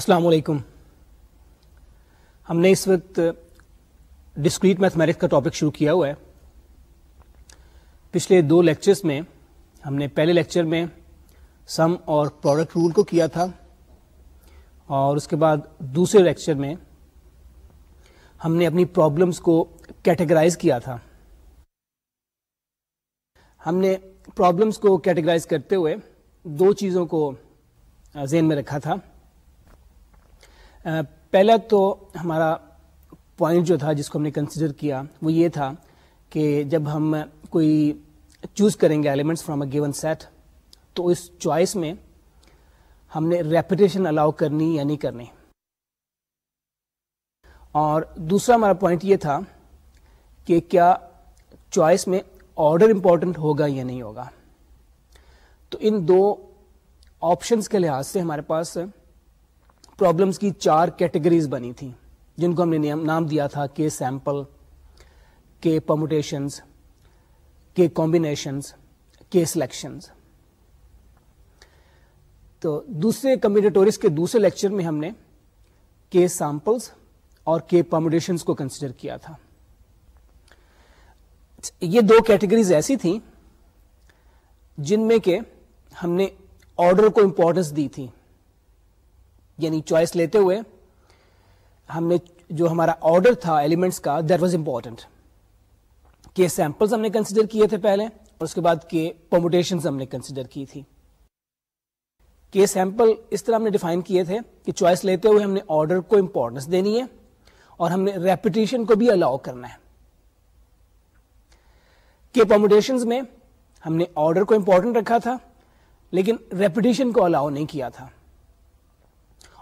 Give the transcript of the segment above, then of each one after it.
السلام علیکم ہم نے اس وقت ڈسکریٹ میتھمیٹکس کا ٹاپک شروع کیا ہوا ہے پچھلے دو لیکچرز میں ہم نے پہلے لیکچر میں سم اور پروڈکٹ رول کو کیا تھا اور اس کے بعد دوسرے لیکچر میں ہم نے اپنی پرابلمس کو کیٹیگرائز کیا تھا ہم نے پرابلمس کو کیٹیگرائز کرتے ہوئے دو چیزوں کو ذہن میں رکھا تھا پہلا تو ہمارا پوائنٹ جو تھا جس کو ہم نے کنسیڈر کیا وہ یہ تھا کہ جب ہم کوئی چوز کریں گے elements from a given set تو اس چوائس میں ہم نے ریپیٹیشن الاؤ کرنی یا نہیں کرنی اور دوسرا ہمارا پوائنٹ یہ تھا کہ کیا چوائس میں آرڈر امپورٹنٹ ہوگا یا نہیں ہوگا تو ان دو آپشنس کے لحاظ سے ہمارے پاس پرابلمس کی چار کیٹیگریز بنی تھیں جن کو ہم نے نام دیا تھا کے سیمپل کے پرموٹیشنز کے کمبینیشنز کے سلیکشنز تو دوسرے کمپیوٹیٹوریز کے دوسرے لیکچر میں ہم نے کے سیمپلز اور کے پرموٹیشنز کو کنسیڈر کیا تھا یہ دو کیٹیگریز ایسی تھیں جن میں کہ ہم نے آرڈر کو امپورٹنس دی تھی یعنی چوائس لیتے ہوئے ہم نے جو ہمارا آرڈر تھا ایلیمنٹس کا دیٹ واز امپورٹنٹ کے سیمپلس ہم نے کنسیڈر کیے تھے پہلے اور اس کے بعد کے پوموٹیشن ہم نے کنسیڈر کی تھی کے سیمپل اس طرح ہم نے ڈیفائن کیے تھے کہ چوائس لیتے ہوئے ہم نے آرڈر کو امپورٹنس دینی ہے اور ہم نے ریپیٹیشن کو بھی الاؤ کرنا ہے کے پوموٹیشن میں ہم نے آرڈر کو امپورٹنٹ رکھا تھا لیکن ریپیٹیشن کو الاؤ نہیں کیا تھا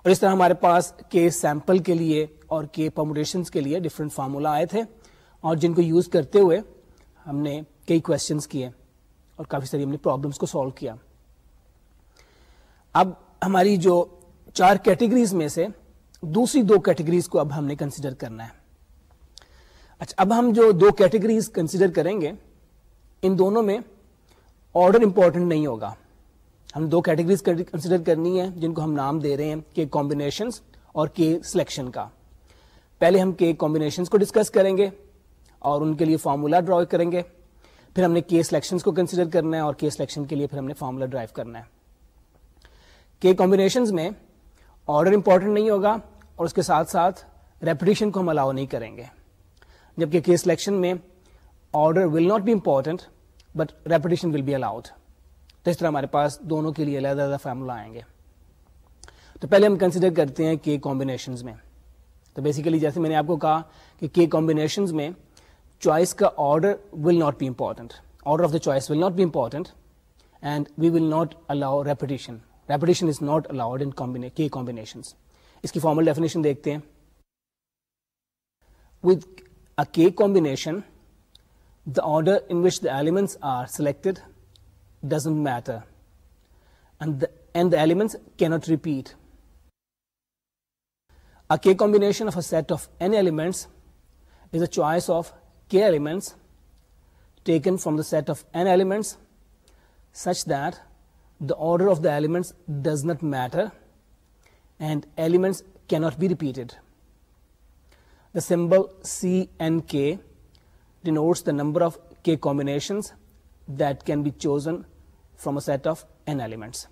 اور اس طرح ہمارے پاس کے سیمپل کے لیے اور کے پاوڈیشنس کے لیے ڈفرینٹ فارمولا آئے تھے اور جن کو یوز کرتے ہوئے ہم نے کئی کوشچنس کیے اور کافی ساری ہم نے پرابلمس کو سالو کیا اب ہماری جو چار کیٹیگریز میں سے دوسری دو کیٹیگریز کو اب ہم نے کنسیڈر کرنا ہے اچھا اب ہم جو دو کیٹیگریز کنسیڈر کریں گے ان دونوں میں آرڈر امپورٹنٹ نہیں ہوگا ہم دو کیٹیگریز کنسیڈر کرنی ہے جن کو ہم نام دے رہے ہیں کے کمبینیشنس اور کے سلیکشن کا پہلے ہم کے کامبینیشنس کو ڈسکس کریں گے اور ان کے لیے فارمولا ڈرا کریں گے پھر ہم نے کے سلیکشنس کو کنسیڈر کرنا ہے اور کے سلیکشن کے لیے پھر ہم نے فارمولا ڈرائیو کرنا ہے کے کامبینیشنز میں آرڈر امپورٹنٹ نہیں ہوگا اور اس کے ساتھ ساتھ ریپوٹیشن کو ہم الاؤ نہیں کریں گے جبکہ کے سلیکشن میں order will not be important but repetition will be allowed تو اس طرح ہمارے پاس دونوں کے لیے علیحدہ علیحدہ فارمولہ آئیں گے تو پہلے ہم کنسیڈر کرتے ہیں کے کمبینیشنز میں تو بیسیکلی جیسے میں نے آپ کو کہا کہ کے میں چوائس کا order will not be important order of the choice will not be important and we will not allow repetition repetition is not allowed in k combinations اس کی فارمل ڈیفینیشن دیکھتے ہیں order in which the elements are selected doesn't matter, and the elements cannot repeat. A k combination of a set of n elements is a choice of k elements taken from the set of n elements such that the order of the elements does not matter and elements cannot be repeated. The symbol Cnk denotes the number of k combinations that can be chosen from a set of n elements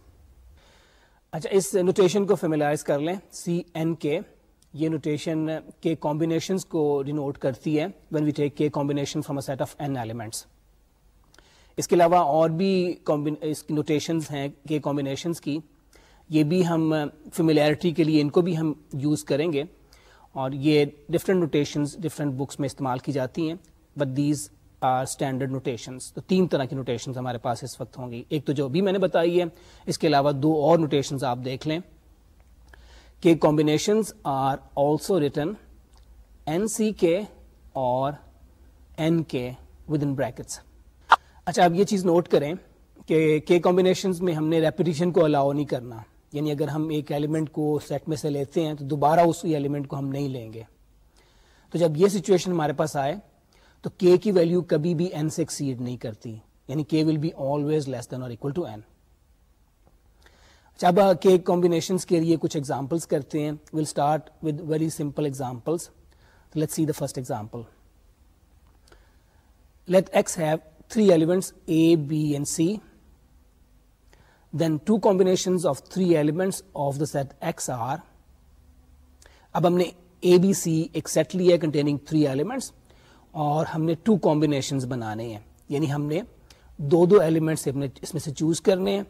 اچھا اس notation کو فیملائز کر لیں سی N کے یہ notation کے combinations کو denote کرتی ہے when we take K combination from a set of N elements اس کے علاوہ اور بھی اس کی نوٹیشنز ہیں کے کامبنیشنس کی یہ بھی ہم فیملیرٹی کے لیے ان کو بھی ہم یوز کریں گے اور یہ ڈفرینٹ نوٹیشنز ڈفرینٹ بکس میں استعمال کی جاتی ہیں بٹ دیز اسٹینڈرڈ نوٹیشنس تو تین طرح کی نوٹیشنس ہمارے پاس اس وقت ہوں گی ایک تو جو بھی میں نے بتائی ہے اس کے علاوہ دو اور نوٹیشنز آپ دیکھ لیں کہ combinations are also written n C k اور این کے ود ان بریکٹس اچھا آپ یہ چیز نوٹ کریں کہ کے کمبینیشنز میں ہم نے ریپیٹیشن کو الاؤ نہیں کرنا یعنی اگر ہم ایک ایلیمنٹ کو سیٹ میں سے لیتے ہیں تو دوبارہ اس ایلیمنٹ کو ہم نہیں لیں گے تو جب یہ سچویشن ہمارے پاس آئے تو کے کی ویلو کبھی بھی این سے ایکسیڈ نہیں کرتی یعنی کے ول بی آلویز لیس دین اور اکول ٹو این اچھا اب کے کمبینیشنس کے لیے کچھ ایگزامپلس کرتے ہیں will start with very simple examples let see the first example let X have three three elements elements A B and C then two of of the set X are اب ہم نے اے B سی set لی ہے containing three elements اور ہم نے to combinations بنانے ہیں یعنی ہم نے دو دو ایلیمنٹس اپنے اس میں سے چوز کرنے ہیں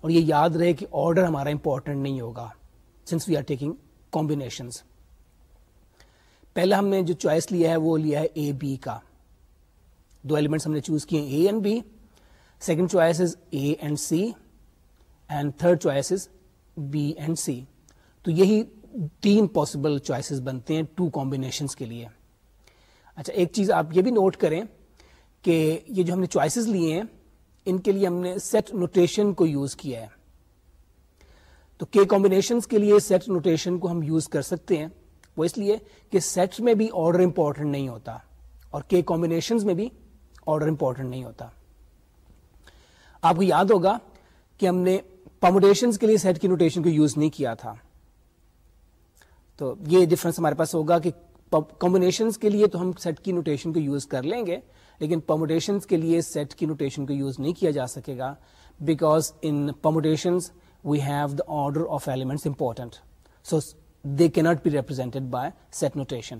اور یہ یاد رہے کہ آرڈر ہمارا امپورٹنٹ نہیں ہوگا since we are taking combinations پہلے ہم نے جو چوائس لیا ہے وہ لیا ہے اے بی کا دو ایلیمنٹس ہم نے چوز کیے ہیں A and B second choice is A and C and third choice is B and C تو یہی تین پاسبل چوائسیز بنتے ہیں ٹو کامبینیشنس کے لیے اچھا ایک چیز آپ یہ بھی نوٹ کریں کہ یہ جو ہم نے چوائسیز لیے ہیں ان کے لیے ہم نے سیٹ نوٹیشن کو یوز کیا ہے تو کے کامبینیشن کے لیے سیٹ نوٹیشن کو ہم یوز کر سکتے ہیں وہ اس لیے کہ سیٹ میں بھی آرڈر امپورٹنٹ نہیں ہوتا اور کے کمبینیشنز میں بھی آرڈر امپورٹنٹ نہیں ہوتا آپ کو یاد ہوگا کہ ہم نے کامبنیشنس کے لیے سیٹ کی نوٹیشن کو یوز نہیں کیا تھا تو یہ ڈفرنس ہمارے پاس ہوگا کہ کمبنیشنس کے لیے تو ہم سیٹ کی نوٹیشن کو یوز کر لیں گے لیکن پموٹیشنس کے لیے سیٹ کی نوٹیشن کو یوز نہیں کیا جا سکے گا because in بیکازیشن we have the order of important so they کی not be represented by set notation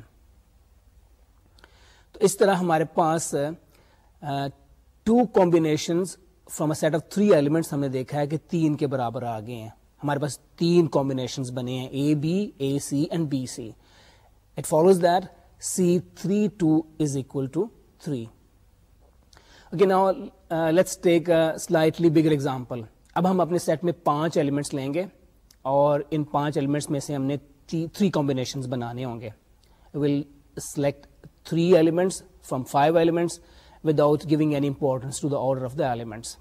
تو اس طرح ہمارے پاس two combination a set of three elements ہم نے دیکھا ہے کہ تین کے برابر آ ہیں ہمارے پاس تین کمبینیشنز بنے ہیں A B A C and B C follows that C three two is equal to three okay نا let's take slightly bigger example اب ہم اپنے سیٹ میں پانچ ایلیمنٹس لیں گے اور ان پانچ ایلیمنٹس میں سے ہم نے تھری کمبینیشنز بنانے ہوں گے we'll select three elements from five elements without giving any importance to the order of the elements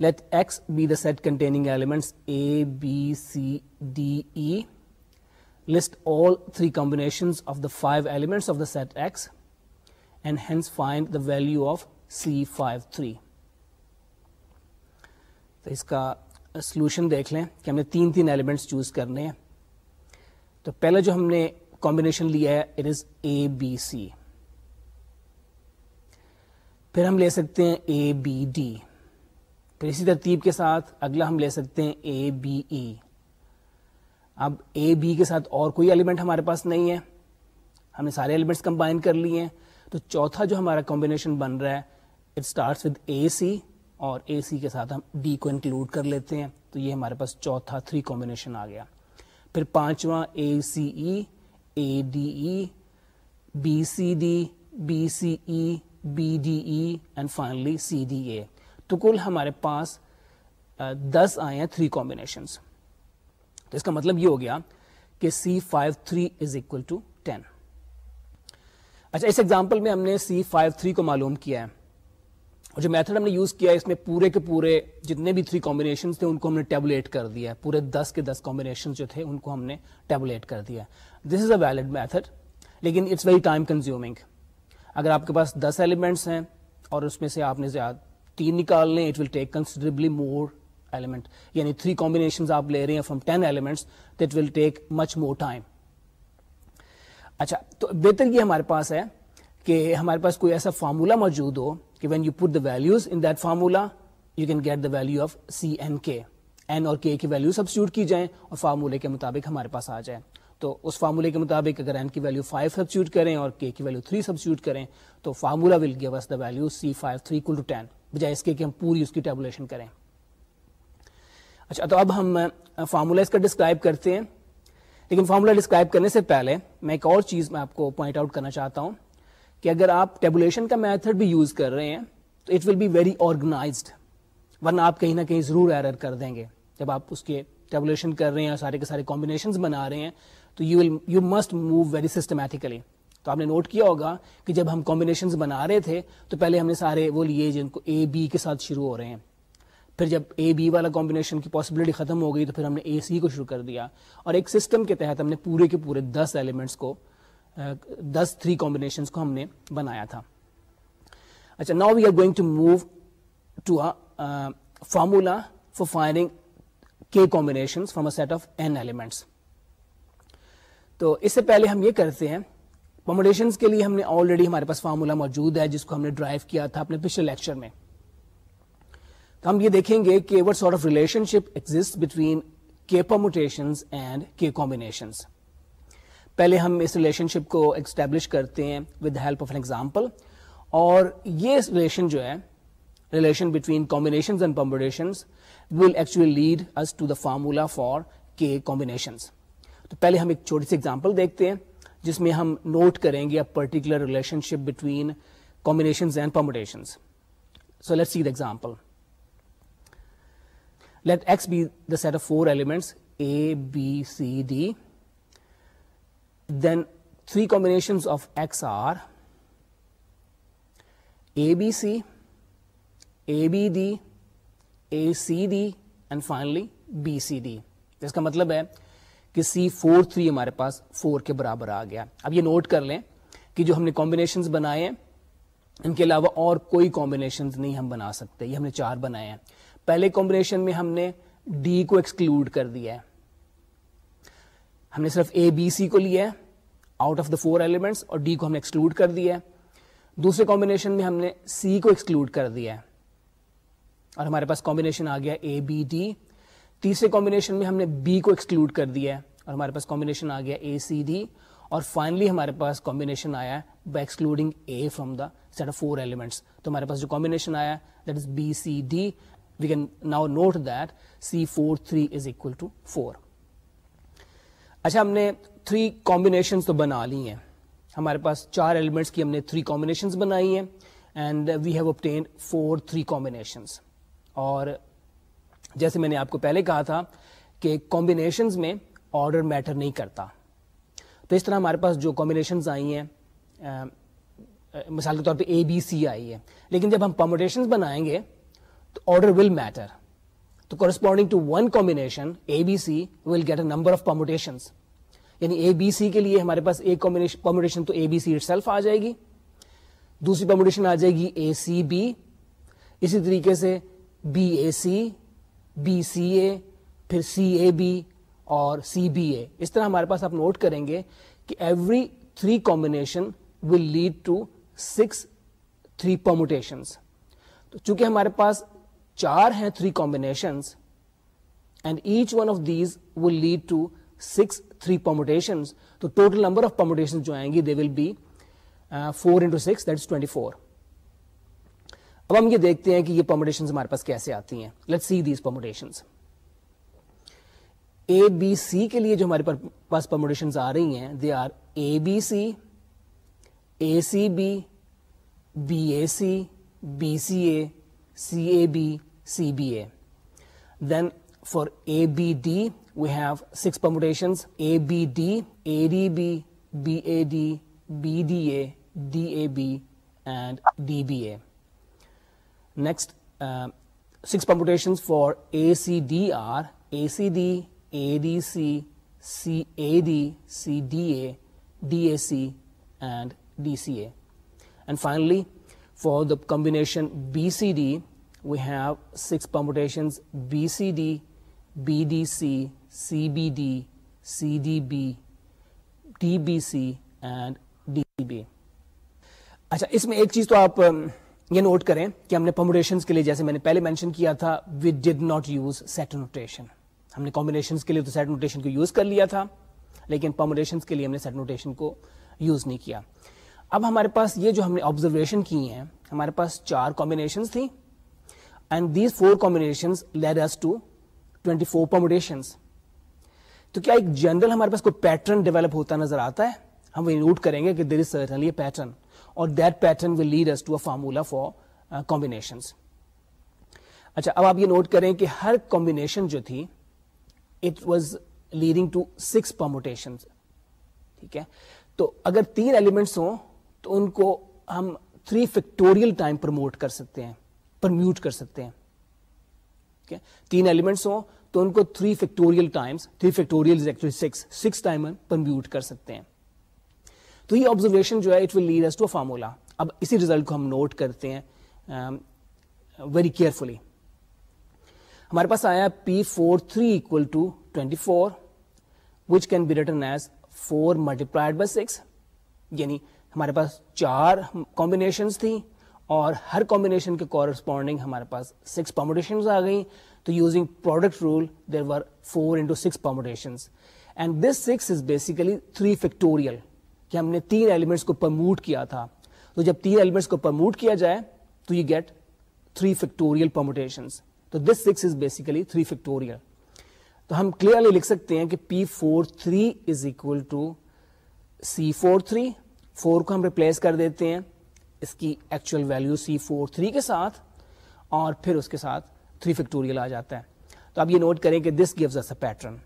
let X be the set containing elements A B C D E list all three combination of the five element of the set X and hence find the value of C five three اس کا solution دیکھ لیں کہ ہم نے تین تین elements choose کرنے ہیں تو پہلا جو ہم نے کمبینیشن لیا ہے اٹ از اے بی سی پھر ہم لے سکتے ہیں اے بی ڈی پھر اسی ترتیب کے ساتھ اگلا ہم لے سکتے ہیں اے بی ای اب اے بی کے ساتھ اور کوئی ایلیمنٹ ہمارے پاس نہیں ہے ہم نے سارے ایلیمنٹس کمبائن کر لیے ہیں تو چوتھا جو ہمارا کمبینیشن بن رہا ہے it starts with A C اور اے سی کے ساتھ ہم ڈی کو انکلوڈ کر لیتے ہیں تو یہ ہمارے پاس چوتھا تھری کمبینیشن آ گیا پھر پانچواں A C E A D E B C D B C E B D E and finally C D A تو کل ہمارے پاس دس آئے ہیں تھری کمبینیشنس تو اس کا مطلب یہ ہو گیا کہ C five three is equal to ten اچھا اس ایگزامپل میں ہم نے سی فائیو تھری کو معلوم کیا ہے اور جو میتھڈ ہم نے یوز کیا ہے اس میں پورے کے پورے جتنے بھی تھری کمبینیشن تھے ان کو ہم نے ٹیبلیٹ کر دیا ہے پورے دس کے دس کمبینیشن جو تھے ان کو ہم نے ٹیبلیٹ کر دیا ہے this is a valid method لیکن اٹس ویری ٹائم کنزیومنگ اگر آپ کے پاس دس ایلیمنٹس ہیں اور اس میں سے آپ نے زیادہ تین نکال لیں اٹ کنسیڈربلی مور ایلیمنٹ یعنی تھری کمبینیشن آپ لے رہے ہیں from ten elements that will take much more time اچھا تو بہتر یہ ہمارے پاس ہے کہ ہمارے پاس کوئی ایسا فارمولا موجود ہو کہ when you put the values in that formula you can get the value of C N K N اور کے کی ویلو سبسٹیوٹ کی جائیں اور فارمولے کے مطابق ہمارے پاس آ جائیں تو اس فارمولے کے مطابق اگر این کی ویلو 5 سبسٹیوٹ کریں اور کے کی ویلو 3 سبسٹیوٹ کریں تو formula will give us the value C five three equal to ten بجائے اس کے کہ ہم پوری اس کی ٹیبولیشن کریں اچھا تو اب ہم فارمولہ اس کا ڈسکرائب کرتے ہیں لیکن فارمولہ ڈسکرائب کرنے سے پہلے میں ایک اور چیز میں آپ کو پوائنٹ آؤٹ کرنا چاہتا ہوں کہ اگر آپ ٹیبولیشن کا میتھڈ بھی یوز کر رہے ہیں تو it will be very organized ورنہ آپ کہیں نہ کہیں ضرور ایرر کر دیں گے جب آپ اس کے ٹیبولیشن کر رہے ہیں اور سارے کے سارے کمبینیشنز بنا رہے ہیں تو you will you must move very systematically تو آپ نے نوٹ کیا ہوگا کہ جب ہم کمبینیشنز بنا رہے تھے تو پہلے ہم نے سارے وہ لیے جن کو اے بی کے ساتھ شروع ہو رہے ہیں پھر جب اے بی والا کمبینیشن کی پاسبلٹی ختم ہو گئی تو پھر ہم نے اے سی کو شروع کر دیا اور ایک سسٹم کے تحت ہم نے پورے کے پورے دس ایلیمنٹس کو دس تھری کمبینیشنس کو ہم نے بنایا تھا اچھا now we are going to to move formula for finding k from a set of n elements تو اس سے پہلے ہم یہ کرتے ہیں کمبنیشنس کے لیے ہم نے آلریڈی ہمارے پاس فارمولا موجود ہے جس کو ہم نے ڈرائیو کیا تھا اپنے پچھلے لیکچر میں ہم یہ دیکھیں گے کہ what sort of relationship between K and K combinations پہلے ہم اس ریلیشن شپ کو ایکسٹیبلش کرتے ہیں with the help of an example اور یہ ریلیشن جو ہے relation between combination and permutations will actually lead us to the formula for k combinations تو پہلے ہم ایک چھوٹی سی ایگزامپل دیکھتے ہیں جس میں ہم نوٹ کریں گے particular relationship between combination and permutation so let see the example let X be set four elements A B C D then three combination of X are A B C A B C D and finally B C D اس کا مطلب ہے کہ سی four three ہمارے پاس four کے برابر آ گیا اب یہ نوٹ کر لیں کہ جو ہم نے کمبینیشنز بنائے ہیں ان کے علاوہ اور کوئی کمبینیشنز نہیں ہم بنا سکتے یہ ہم نے چار بنائے ہیں پہلے کمبنیشن میں ہم نے ڈی کو ایکسکلوڈ کر دیا ہے ہم نے صرف اے بی سی کو لیا ہے out of the four elements اور ڈی کو ہم نے ایکسکلوڈ کر دیا ہے دوسرے کمبنیشن میں ہم نے سی کو ایکسکلوڈ کر دیا ہے اور ہمارے پاس کمبنیشن آ گیا اے بی ڈی تیسرے کمبنیشن میں ہم نے بی کو ایکسکلوڈ کر دیا ہے اور ہمارے پاس کمبنیشن آ گیا اے سی ڈی اور فائنلی ہمارے پاس کمبنیشن آیا ہے by excluding A from the set of four elements تو ہمارے پاس جو کمبنیشن آیا that is B C D we can now note that C four three is equal to four اچھا ہم نے تھری کامبینیشنس تو بنا لی ہیں ہمارے پاس چار ایلیمنٹس کی ہم نے تھری کامبینیشنس بنائی ہیں and we have obtain four three combinations اور جیسے میں نے آپ کو پہلے کہا تھا کہ کامبنیشنز میں آرڈر میٹر نہیں کرتا تو اس طرح ہمارے پاس جو کامبنیشنس آئی ہیں مثال کے طور پہ اے بی سی آئی ہے لیکن جب ہم کومبینیشن بنائیں گے آرڈر ول میٹر تو corresponding to one combination A B C will get a number of permutation یعنی اے بی سی کے لیے ہمارے پاس ایک پموٹیشن تو A B C itself آ جائے گی دوسری پموٹیشن آ جائے گی اے سی بی اسی طریقے سے be A C B C اے پھر سی اے بی اور سی بی اے اس طرح ہمارے پاس آپ نوٹ کریں گے کہ every three combination will lead to six three permutations تو چونکہ ہمارے پاس چار ہیں three combination and each one of these will lead to six three permutation تو ٹوٹل نمبر آف پوموڈیشن جو آئیں گی they will be four into six that اب ہم یہ دیکھتے ہیں کہ یہ پوم ہمارے پاس کیسے آتی ہیں let see these permutation A B C کے لیے جو ہمارے پاس پوموڈیشن آ رہی ہیں they are A B C A C B B A C B C A C A B CBA. Then for ABD, we have 6 permutations: ABD, ADB, BAD, BDA, DAB, and DBA. Next, um, 6 permutations for ACD are ACD, ADC, CAD, CDA, DAC, and DCA. And finally, for the combination BCD, we have six permutation B C D B C C B D C D B C and D B اچھا اس میں ایک چیز تو آپ یہ note کریں کہ ہم نے پمپوٹیشن کے لیے جیسے میں نے پہلے مینشن کیا تھا we did not use set notation ہم نے کمبنیشنس کے لیے تو سیٹ نوٹیشن کو یوز کر لیا تھا لیکن پوموٹیشنس کے لیے ہم نے سیٹ نوٹیشن کو یوز نہیں کیا اب ہمارے پاس یہ جو ہم نے آبزرویشن کی ہیں ہمارے پاس چار کمبینیشنس تھیں تو کیا ایک جنرل ہمارے پاس کوئی پیٹرن ڈیولپ ہوتا نظر آتا ہے ہم وہ نوٹ کریں گے کہ دیر از سرٹنلی پیٹرن اور that pattern will lead to a formula for combination اچھا اب آپ یہ نوٹ کریں کہ ہر کمبینیشن جو تھی it was leading to six permutation ٹھیک ہے تو اگر تین ایلیمنٹس ہوں تو ان کو ہم تھری فیکٹوریل ٹائم پروموٹ کر سکتے ہیں میوٹ کر سکتے ہیں تین ایلیمنٹس ہوں تو ان کو three factorial times three factorial six six permute کر سکتے ہیں تو یہ آبزرویشن جو ہے it will lead us to formula اب اسی ریزلٹ کو ہم نوٹ کرتے ہیں ویری um, کیئرفلی ہمارے پاس آیا P four three equal to twenty four which can be written as four multiplied by six یعنی ہمارے پاس چار کمبینیشن تھیں اور ہر کمبینیشن کے کورسپونڈنگ ہمارے پاس سکس پاموڈیشن آ گئیں تو using product rule there were four into six permutation and this six is basically three factorial کہ ہم نے تین ایلیمنٹس کو پرموٹ کیا تھا تو جب تین ایلیمنٹس کو پرموٹ کیا جائے تو you get three factorial permutation تو this six is basically three factorial تو ہم کلیئرلی لکھ سکتے ہیں کہ P four three is equal to C four three four کو ہم ریپلیس کر دیتے ہیں اس کی actual value C four three کے ساتھ اور پھر اس کے ساتھ تھری فیکٹوریل آ جاتا ہے تو آپ یہ نوٹ کریں کہ دس گیوز اے پیٹرن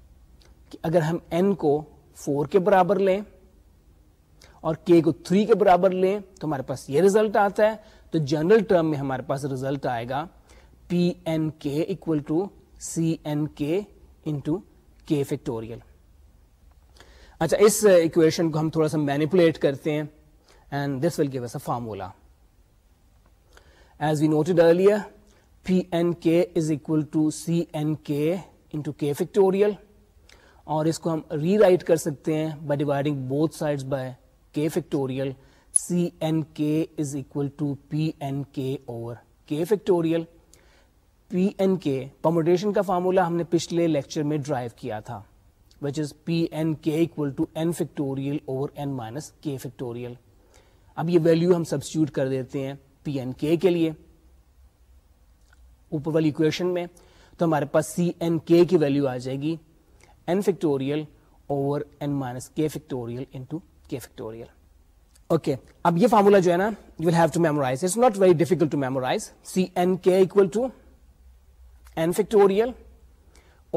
کہ اگر ہم کو فور کے برابر لیں اور کے کو تھری برابر لیں تو ہمارے پاس یہ ریزلٹ آتا ہے تو جنرل ٹرم میں ہمارے پاس ریزلٹ آئے گا P n k equal to C n k ان کے فیکٹوریل اچھا اس ایکویشن کو ہم تھوڑا سا مینیپولیٹ کرتے ہیں formulas we note P n k k factorial اور سکتے ہیں فارمولا ہم نے پچھلے لیکچر میں ڈرائیو کیا تھا which is P n n n k equal to factorial over minus k factorial اب یہ ویلو ہم سبسٹیوٹ کر دیتے ہیں پی این کے کے لیے اوپر والی اکویشن میں تو ہمارے پاس سی این کے کی ویلو آ جائے گی n n factorial factorial over minus k k into factorial okay اب یہ فارمولا جو ہے نا you have to memorize it's not very difficult to memorize C N K equal to N factorial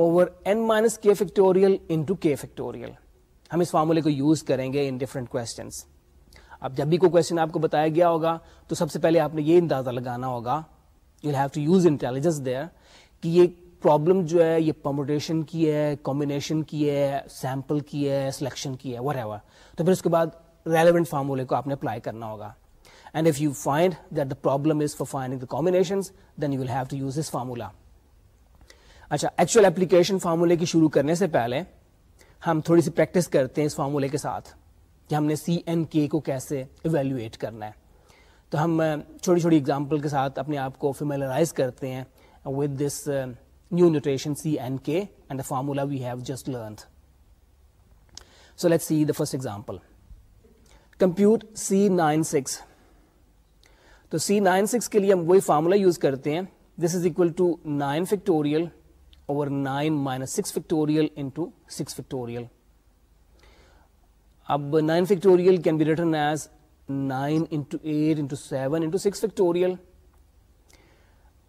over N minus K factorial into K factorial ہم اس فارمولے کو یوز کریں گے ان ڈفرنٹ کوشچنس اب جب بھی کوئی کوشچن آپ کو بتایا گیا ہوگا تو سب سے پہلے آپ نے یہ اندازہ لگانا ہوگا you have to use intelligence there کہ یہ پرابلم جو ہے یہ پمپوٹیشن کی ہے کمبینیشن کی ہے سیمپل کی ہے سلیکشن کی ہے وٹ ایور تو پھر اس کے بعد ریلیونٹ فارمولے کو آپ نے اپلائی کرنا ہوگا and if you find that the problem is for finding the combination then you will have to use this formula اچھا ایکچوئل اپلیکیشن فارمولے کی شروع کرنے سے پہلے ہم تھوڑی سی پریکٹس کرتے ہیں اس فارمولے کے ساتھ کہ ہم نے سی این کے کو کیسے ایویلویٹ کرنا ہے تو ہم چھوٹی چھوٹی ایگزامپل کے ساتھ اپنے آپ کو فیملرائز کرتے ہیں with this new notation C N K and the formula we have just learn so let see the first example compute C nine six تو سی نائن سکس کے لیے ہم وہی فارمولا یوز کرتے ہیں this is equal to nine factorial اور nine minus six factorial six factorial اب 9 factorial can be written as 9 into eight into seven into six factorial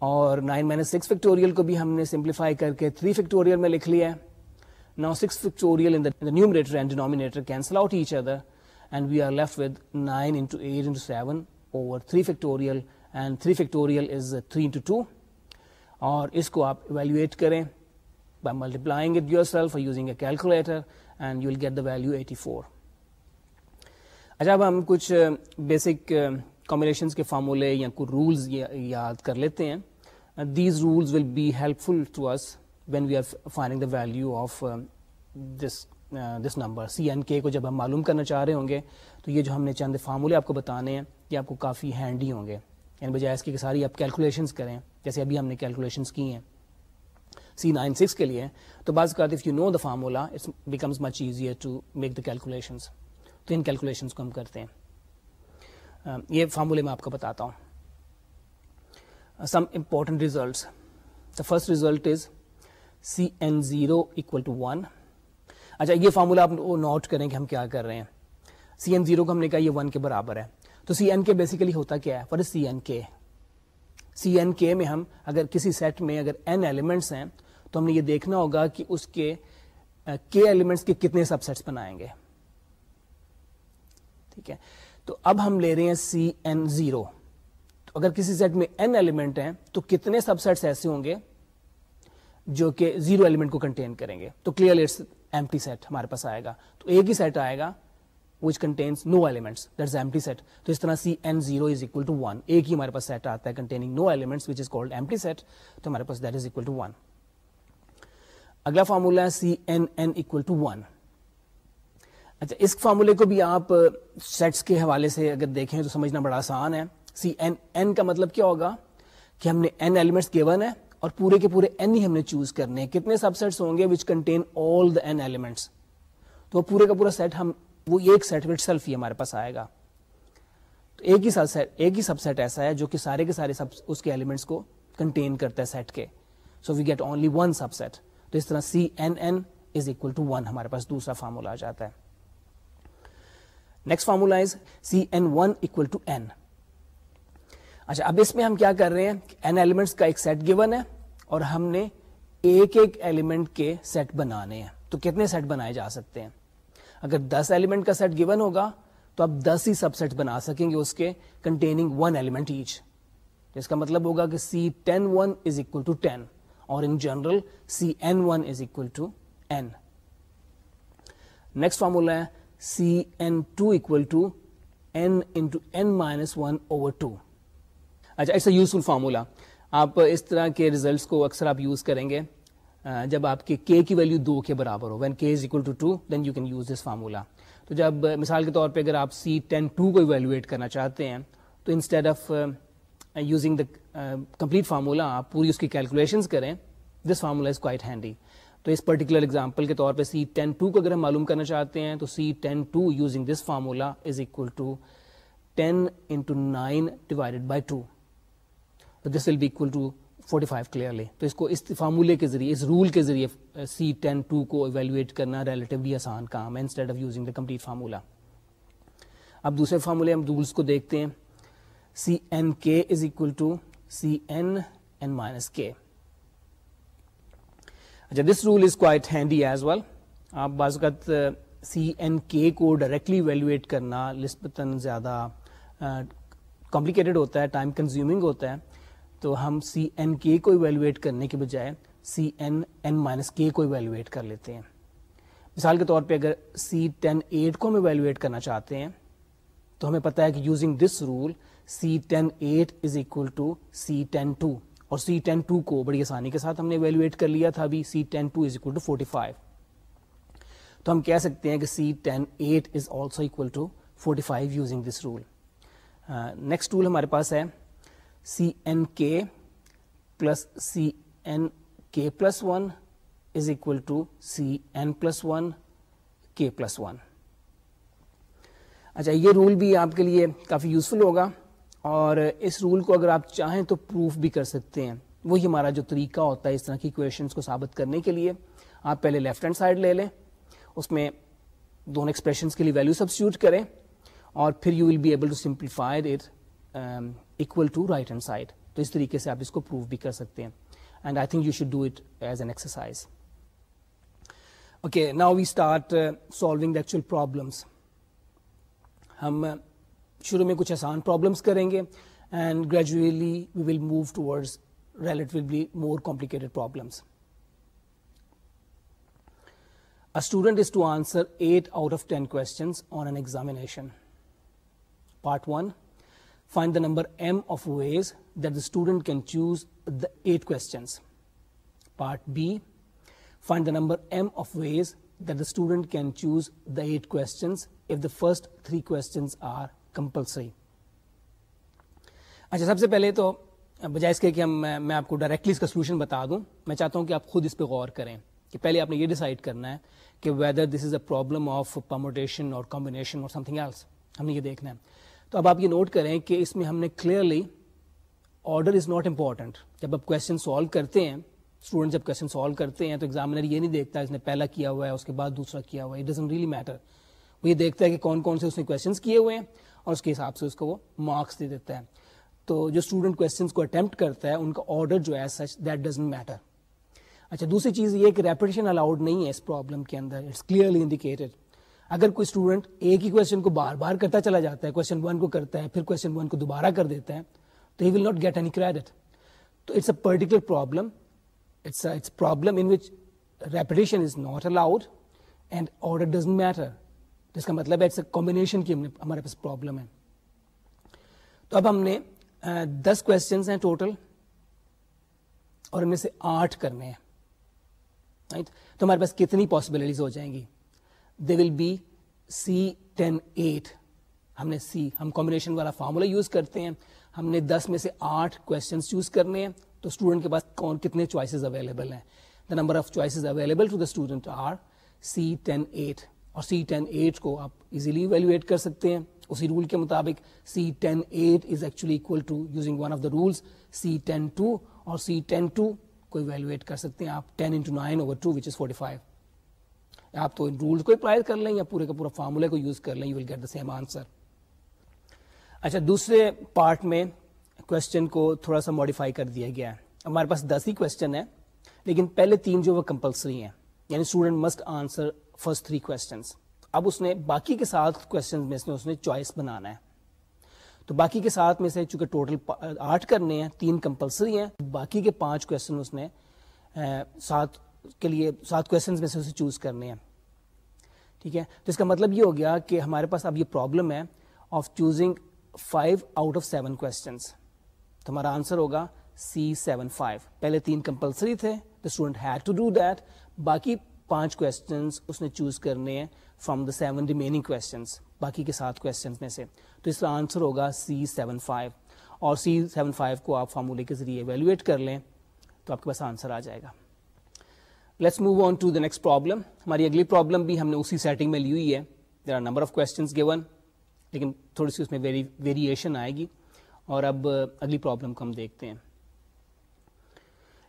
اور 9 مائنس سکس فیکٹوریل کو بھی ہم نے سمپلیفائی کر کے تھری فیکٹوریل میں لکھ لیا ہے now six factorial in the numerator and denominator cancel out each other and we are left with nine into eight into seven over three factorial and three factorial is three into two اور اس کو آپ evaluate کریں by multiplying it yourself using a calculator and you will get the value eighty four اچھا اب ہم کچھ basic combinations کے فارمولے یا کچھ رولز یاد کر لیتے ہیں these rules will be helpful to us when we are finding the value of this this number C N K کو جب ہم معلوم کرنا چاہ رہے ہوں گے تو یہ جو ہم نے چند فارمولے آپ کو بتانے ہیں یہ آپ کو کافی ہینڈی ہوں گے یعنی بجائے اس کی کہ ساری آپ کیلکولیشنس کریں جیسے ابھی ہم نے کیلکولیشنس کی ہیں سی نائن سکس کے لیے تو بعض کا دف you know the formula it's becomes much easier to make the calculations تو ان کیلکولیشنس کو ہم کرتے ہیں یہ فارمولے میں آپ کو بتاتا ہوں some important results the first result is C N zero equal to one اچھا یہ فارمولا نوٹ کریں کہ ہم کیا کر رہے ہیں سی این زیرو کو ہم نے کہا یہ ون کے برابر ہے تو سی این کے بیسیکلی ہوتا کیا ہے فار سی این کے سی این کے میں ہم اگر کسی سیٹ میں اگر این ایلیمنٹس ہیں تو ہم نے یہ دیکھنا ہوگا کہ اس کے کے ایلیمنٹس کے کتنے سب سیٹس بنائیں گے ٹھیک ہے تو اب ہم لے رہے ہیں سی این زیرو تو اگر کسی سیٹ میں این ایلیمنٹ ہیں تو کتنے سب سیٹس ایسے ہوں گے جو کہ زیرو ایلیمنٹ کو کنٹین کریں گے تو کلیئر اٹس ایم سیٹ ہمارے پاس آئے گا تو ایک ہی سیٹ آئے گا which contains no elements that is M set تو اس طرح C N zero is equal to one ایک ہی ہمارے پاس سیٹ آتا ہے containing no elements which is called M set تو ہمارے پاس that is equal to one اگلا فارمولا ہے C N N equal to one اچھا اس فارمولے کو بھی آپ سیٹس کے حوالے سے اگر دیکھیں تو سمجھنا بڑا آسان ہے سی این این کا مطلب کیا ہوگا کہ ہم نے این ایلیمنٹس گیون ہے اور پورے کے پورے این ہی ہم نے چوز کرنے ہیں کتنے سب سیٹس ہوں گے which contain all the N elements تو پورے کا پورا سیٹ ہم وہ ایک سیٹ وٹ سیلف ہی ہمارے پاس آئے گا تو ایک ہی سیٹ ایک ہی سب سیٹ ایسا ہے جو کہ سارے کے سارے سب اس کے ایلیمنٹس کو کنٹین کرتا ہے سیٹ کے so we get only one subset تو اس طرح C N N is equal to one ہمارے پاس دوسرا فارمولا آ جاتا ہے next formula C N N one equal to اچھا اب اس میں ہم کیا کر رہے ہیں این ایلیمنٹس کا ایک سیٹ گیون ہے اور ہم نے ایک ایک ایلیمنٹ کے سیٹ بنانے ہیں تو کتنے سیٹ بنائے جا سکتے ہیں اگر دس ایلیمنٹ کا سیٹ گیون ہوگا تو آپ دس ہی سب سیٹ بنا سکیں گے اس کے کنٹیننگ ون ایلیمنٹ ایچ اس کا مطلب ہوگا کہ C ten one is equal to ten اور in general C N one is equal to N next formula ہے C N two equal to N into N minus one over two اچھا ایسا useful formula آپ اس طرح کے results کو اکثر آپ یوز کریں گے جب آپ کے کے کی ویلو دو کے برابر ہو when K is equal to two then you can use this formula تو جب مثال کے طور پہ اگر آپ سی ٹین ٹو کو ایویلویٹ کرنا چاہتے ہیں تو instead of using the complete formula آپ پوری اس کی کیلکولیشنز کریں this formula is quite handy تو اس پرٹیکولر ایگزامپل کے طور پہ سی ٹین ٹو کو اگر ہم معلوم کرنا چاہتے ہیں تو C ten two using this formula is equal to ten into nine divided by two تو this will be equal to forty five clearly تو اس کو اس فارمولے کے ذریعے اس رول کے ذریعے سی ٹین ٹو کو ایویلویٹ کرنا ریلیٹیولی آسان کام ہے instead of using the complete formula اب دوسرے فارمولے ہم رولس کو دیکھتے ہیں C N K is equal to C N N minus K اچھا this rule is quite handy as well آپ بعض اوقات سی این کے کو ڈائریکٹلی ویلویٹ کرنا نسبتاً زیادہ کمپلیکیٹڈ ہوتا ہے ٹائم کنزیومنگ ہوتا ہے تو ہم سی این کے کو ایویلویٹ کرنے کے بجائے سی این این مائنس کے کو ایویلویٹ کر لیتے ہیں مثال کے طور پہ اگر سی ٹین ایٹ کو ہم ایویلویٹ کرنا چاہتے ہیں تو ہمیں پتہ ہے کہ using this rule C ten eight is equal to C ten two اور سی ٹین ٹو کو بڑی آسانی کے ساتھ ہم نے ایویلویٹ کر لیا تھا ابھی C ten two two is equal forty five تو ہم کہہ سکتے ہیں کہ C ten eight is also equal to forty five using this rule next rule ہمارے پاس ہے C N K plus C N K plus one is equal to C N plus one K plus one اچھا یہ role بھی آپ کے لیے کافی useful ہوگا اور اس رول کو اگر آپ چاہیں تو پروف بھی کر سکتے ہیں وہی ہمارا جو طریقہ ہوتا ہے اس طرح کی کویشنس کو ثابت کرنے کے لیے آپ پہلے لیفٹ ہینڈ سائڈ لے لیں اس میں دونوں ایکسپریشنس کے لیے ویلو سبسٹیوٹ کریں اور پھر you will be able to simplify it equal to right hand side تو اس طریقے سے آپ اس کو پروف بھی کر سکتے ہیں and I think you should do it as an exercise okay now we start solving the actual problems ہم شروع میں کچھ آسان پرابلمس کریں گے and gradually we will move ٹوڈ relatively more complicated problems to answer eight out of ten one find the number M of ways the student can choose the eight the number M of ways the student can choose the eight the first three are compulsory اچھا سب سے پہلے تو بجائے اس کے کہ ہم میں آپ کو ڈائریکٹلی اس کا سولوشن بتا دوں میں چاہتا ہوں کہ آپ خود اس پہ غور کریں کہ پہلے آپ نے یہ ڈیسائیڈ کرنا ہے کہ whether this is a problem of permutation or combination اور سم تھنگ ایلس ہم نے یہ دیکھنا ہے تو اب آپ یہ نوٹ کریں کہ اس میں ہم نے clearly order is not important جب آپ کوشچن سالو کرتے ہیں اسٹوڈنٹ جب کوشچن سالو کرتے ہیں تو ایگزامنر یہ نہیں دیکھتا اس نے پہلا کیا ہوا ہے اس کے بعد دوسرا کیا ہوا ہے اٹ ڈزن ریلی میٹر وہ یہ دیکھتا ہے کہ کون کون سے اس نے کوشچنس کیے ہوئے ہیں اور اس کے حساب سے اس کو وہ مارکس دے دیتا ہے تو جو اسٹوڈنٹ کوشچنس کو اٹمپٹ کرتا ہے ان کا آرڈر جو ہے سچ دیٹ ڈزنٹ میٹر اچھا دوسری چیز یہ کہ ریپیٹیشن الاؤڈ نہیں ہے اس پرابلم کے اندر اٹس کلیئرلی انڈیکیٹڈ اگر کوئی اسٹوڈنٹ ایک ہی کوشچن کو بار بار کرتا چلا جاتا ہے کوشچن ون کو کرتا ہے پھر کوشچن ون کو دوبارہ کر دیتا ہے تو he will not get any credit تو it's a particular problem problem in which repetition is not allowed and order doesn't matter تو اس کا مطلب ہے کمبینیشن کی ہمارے پاس پرابلم ہے تو اب ہم نے دس کوشچنس ہیں ٹوٹل اور ان میں سے آٹھ کرنے ہیں right? تو ہمارے پاس کتنی پاسبلٹیز ہو جائیں گی they will be C ten eight ہم نے سی ہم کمبینیشن والا فارمولا یوز کرتے ہیں ہم نے دس میں سے آٹھ کوشچنس چوز کرنے ہیں تو اسٹوڈنٹ کے پاس کون کتنے چوائسیز اویلیبل ہیں the number of choices available to the student are C ten eight اور سی ٹین ایٹ کو آپ ایزیلی ایویلویٹ کر سکتے ہیں اسی رول کے مطابق C ten eight is actually equal to using one of the rules C ten two اور سی ٹین ٹو کو ایویلویٹ کر سکتے ہیں آپ ten into nine over two which is forty five آپ تو ان رولس کو اپلائی کر لیں یا پورے کا پورا فارمولے کو یوز کر لیں you will get the same answer اچھا دوسرے پارٹ میں کوشچن کو تھوڑا سا ماڈیفائی کر دیا گیا ہے ہمارے پاس دس ہی کوشچن ہے لیکن پہلے تین جو وہ کمپلسری ہیں یعنی student must answer first three questions اب اس نے باقی کے ساتھ کوشچن میں اس نے چوائس بنانا ہے تو باقی کے ساتھ میں سے چونکہ ٹوٹل آٹھ کرنے ہیں تین کمپلسری ہیں باقی کے پانچ کوشچن اس نے کے لیے سات میں سے اسے چوز کرنے ہیں ٹھیک ہے تو اس کا مطلب یہ ہو گیا کہ ہمارے پاس اب یہ پرابلم ہے of choosing five out of seven questions تو ہمارا آنسر ہوگا سی سیون فائیو پہلے تین کمپلسری تھے the student had to do that باقی پانچ کوشچنس اس نے چوز کرنے ہیں from the seven remaining questions باقی کے سات کوشچنس میں سے تو اس کا آنسر ہوگا سی سیون فائیو اور سی سیون فائیو کو آپ فارمولے کے ذریعے ایویلویٹ کر لیں تو آپ کے پاس آنسر آ جائے گا let's move on to the next problem ہماری اگلی پرابلم بھی ہم نے اسی سیٹنگ میں لی ہوئی ہے there are number of questions given لیکن تھوڑی سی اس میں ویریشن آئے گی اور اب اگلی پرابلم کو ہم دیکھتے ہیں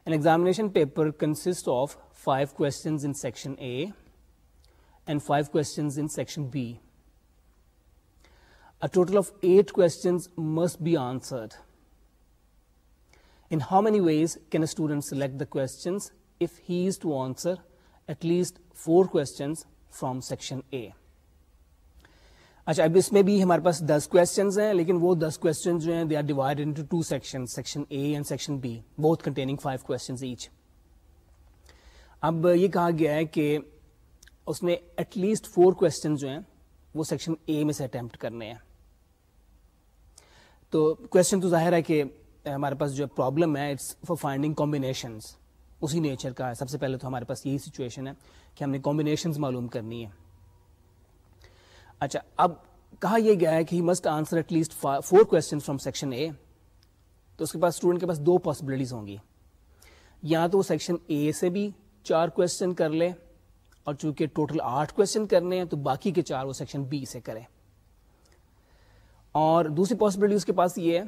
An examination paper consists of 5 questions in section A and 5 questions in section B. A total of 8 questions must be answered. In how many ways can a student select the questions if he is to answer at least 4 questions from section A? اچھا اب اس میں بھی ہمارے پاس دس questions ہیں لیکن وہ دس questions جو ہیں they are divided into two section section A and section B بہت کنٹیننگ فائیو کوشچنز ایچ اب یہ کہا گیا ہے کہ اس میں ایٹ لیسٹ فور کوشچن جو ہیں وہ سیکشن اے میں سے اٹمپٹ کرنے ہیں تو کوشچن تو ظاہر ہے کہ ہمارے پاس جو پرابلم ہے اٹس فار فائنڈنگ کمبینیشنز اسی نیچر کا ہے سب سے پہلے تو ہمارے پاس یہی سچویشن ہے کہ ہم نے کمبینیشنز معلوم کرنی ہے اچھا اب کہا یہ گیا ہے کہ he must answer at least four question from section A تو اس کے پاس اسٹوڈنٹ کے پاس دو پاسبلٹیز ہوں گی یا تو وہ سیکشن اے سے بھی چار کوشچن کر لے اور چونکہ ٹوٹل آٹھ کوشچن کرنے ہیں تو باقی کے چار وہ سیکشن بی سے کرے اور دوسری پاسبلٹی اس کے پاس یہ ہے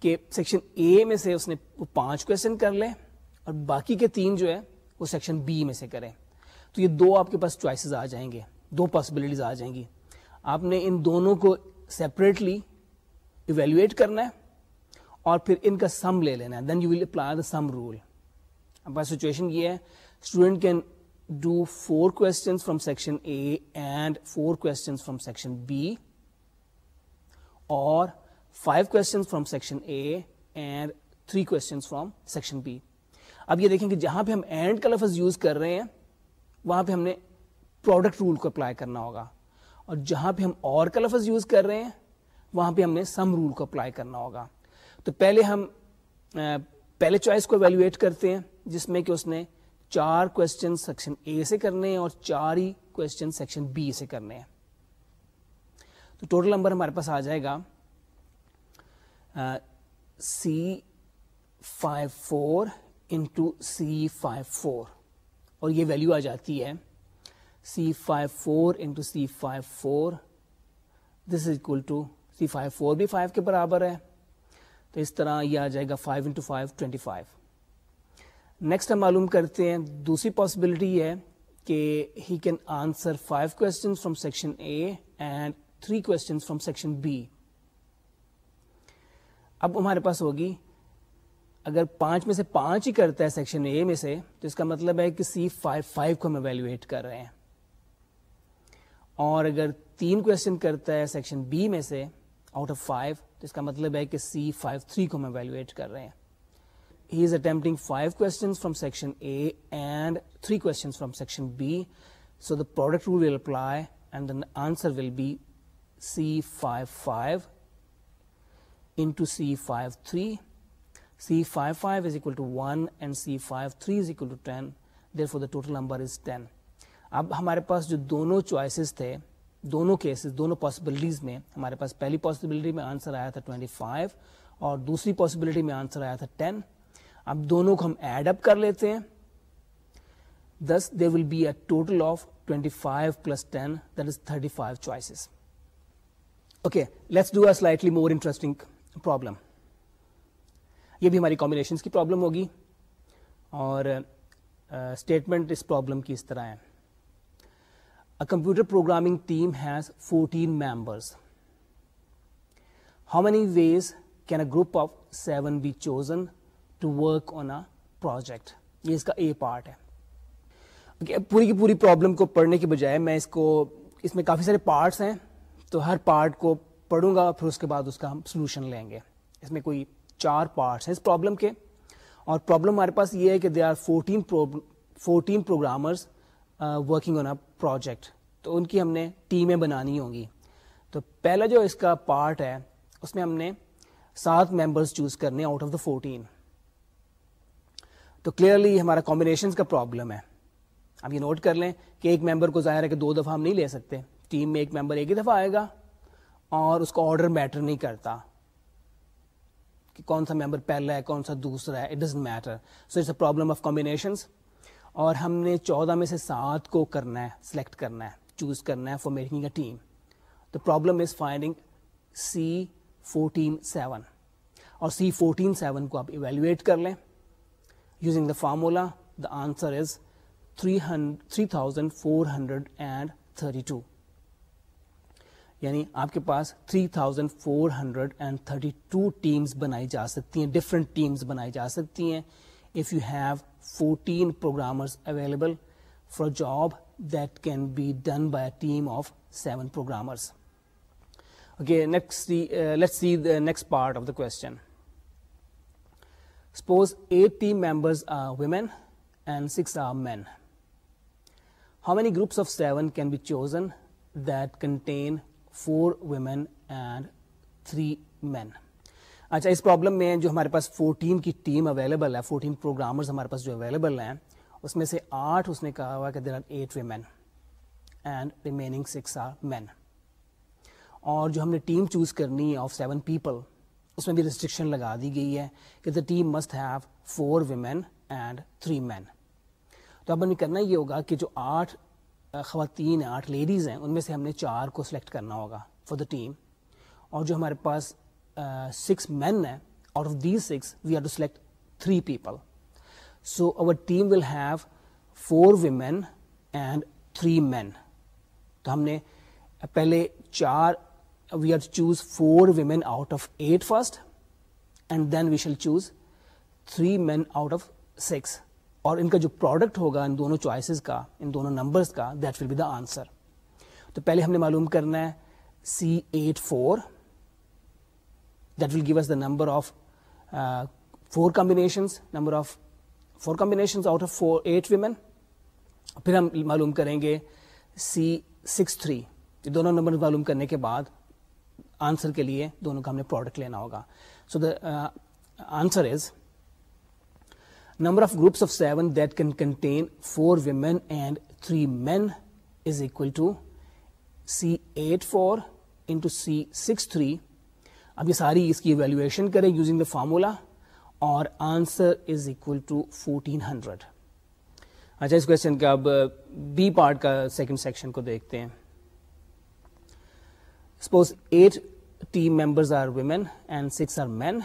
کہ سیکشن اے میں سے اس نے وہ پانچ کوشچن کر لے اور باقی کے تین جو ہے وہ سیکشن بی میں سے کرے تو یہ دو آپ کے پاس چوائسیز آ جائیں گے دو پاسبلٹیز آ جائیں گی آپ نے ان دونوں کو سیپریٹلی ایویلویٹ کرنا ہے اور پھر ان کا سم لے لینا ہے then you will apply the sum rule اب سچویشن یہ ہے student can do four question from section A and four from section B or five from section A and three from section B اب یہ دیکھیں کہ جہاں پہ ہم اینڈ کا لفظ یوز کر رہے ہیں وہاں پہ ہم نے پروڈکٹ رول کو اپلائی کرنا ہوگا اور جہاں پہ ہم اور کا لفظ یوز کر رہے ہیں وہاں پہ ہم نے سم رول کو اپلائی کرنا ہوگا تو پہلے ہم پہلے چوائس کو ایویلویٹ کرتے ہیں جس میں کہ اس نے چار کوشچن سیکشن اے سے کرنے ہیں اور چار ہی کوشچن سیکشن بی سے کرنے ہیں تو ٹوٹل نمبر ہمارے پاس آ جائے گا C five four into C five four اور یہ ویلو آ جاتی ہے C five four into C five four this is equal to C five four بھی فائیو کے برابر ہے تو اس طرح یہ آ جائے گا five into five twenty five next ہم معلوم کرتے ہیں دوسری پاسبلٹی یہ ہے کہ he can answer five section from section A and three section B اب ہمارے پاس ہوگی اگر پانچ میں سے پانچ ہی کرتا ہے سیکشن اے میں سے تو اس کا مطلب ہے کہ سی فائیو فائیو کو ہم ایویلویٹ کر رہے ہیں اور اگر تین کوشچن کرتا ہے سیکشن بی میں سے آؤٹ آف فائیو تو اس کا مطلب ہے کہ سی فائیو تھری کو ہم ایویلویٹ کر رہے ہیں he is attempting five from section A and three from section B so the product rule will apply and the answer will be C five five five into C three C five five is equal to one and C five three is equal to ten therefore the total number is ten اب ہمارے پاس جو دونوں choices تھے دونوں cases دونوں possibilities میں ہمارے پاس پہلی پاسبلٹی میں آنسر آیا تھا 25 اور دوسری پاسبلٹی میں آنسر آیا تھا 10 اب دونوں کو ہم ایڈ اپ کر لیتے ہیں this they will be a total of 25 five plus ten that is thirty five choices okay let's do a slightly more interesting problem یہ بھی ہماری کمبینیشن کی پرابلم ہوگی اور اسٹیٹمنٹ uh, اس پرابلم کی اس طرح ہے computer programming team has 14 members how many ways can a group of seven be chosen to work on a project یہ اس کا اے پارٹ ہے پوری کی پوری پرابلم کو پڑھنے کے بجائے میں اس کو اس میں کافی سارے پارٹس ہیں تو ہر پارٹ کو پڑھوں گا پھر اس کے بعد اس کا ہم سولوشن لیں گے اس میں کوئی چار پارٹس ہیں اس پرابلم کے اور پرابلم ہمارے پاس یہ ہے کہ there are fourteen fourteen programmers working on a project تو ان کی ہم نے ٹیمیں بنانی ہوں گی تو پہلا جو اس کا پارٹ ہے اس میں ہم نے سات ممبرس چوز کرنے آؤٹ آف دا فورٹین تو کلیئرلی ہمارا کمبینیشنس کا پرابلم ہے اب یہ نوٹ کر لیں کہ ایک ممبر کو ظاہر ہے کہ دو دفعہ ہم نہیں لے سکتے ٹیم میں ایک ممبر ایک ہی دفعہ آئے گا اور اس کا آرڈر میٹر نہیں کرتا کہ کون سا ممبر پہلا ہے کون سا دوسرا ہے it doesn't matter so it's a problem of combinations اور ہم نے چودہ میں سے سات کو کرنا ہے سلیکٹ کرنا ہے چوز کرنا ہے for making a team the problem is finding C fourteen seven اور سی فورٹین سیون کو آپ ایویلویٹ کر لیں using the formula the answer is three three thousand four hundred and thirty two یعنی آپ کے پاس three thousand four hundred and thirty two teams بنائی جا سکتی ہیں ڈفرینٹ ٹیمس بنائی جا سکتی ہیں if you have 14 programmers available for a job that can be done by a team of 7 programmers. Okay, next, uh, let's see the next part of the question. Suppose 8 team members are women and 6 are men. How many groups of 7 can be chosen that contain 4 women and 3 men? اچھا اس problem میں جو ہمارے پاس fourteen کی team available ہے fourteen programmers ہمارے پاس جو اویلیبل ہیں اس میں سے آٹھ اس نے کہا ہوا کہ there are eight women and remaining six are men اور جو ہم نے ٹیم چوز کرنی ہے آف سیون پیپل اس میں بھی ریسٹرکشن لگا دی گئی ہے کہ the team must have four women and three men تو اب ہمیں کرنا یہ ہوگا کہ جو آٹھ خواتین ہیں آٹھ لیڈیز ہیں ان میں سے ہم نے چار کو سلیکٹ کرنا ہوگا فور دا ٹیم اور جو ہمارے پاس سکس مین ہیں out of these six we are to select three people so over team will have four women and three men تو ہم نے پہلے چار we are choose four women out of eight first and then we shall choose three men out of six اور ان کا جو product ہوگا ان دونوں چوائسیز کا ان دونوں نمبرس کا that will be the answer تو پہلے ہم نے معلوم کرنا ہے C eight four that will give us the number of four number number of four out out of eight women پھر ہم معلوم کریں گے سی سکس تھری دونوں نمبر معلوم کرنے کے بعد آنسر کے لیے دونوں کا ہم نے پروڈکٹ لینا ہوگا so the answer is number of groups of seven that can contain four women and three men is equal to C eight four into C six three اب یہ ساری اس کی ایویلویشن کریں یوزنگ دا فارمولا اور answer is equal to fourteen hundred اچھا اس question کا اب بی پارٹ کا سیکنڈ سیکشن کو دیکھتے ہیں suppose eight team members are women and six are men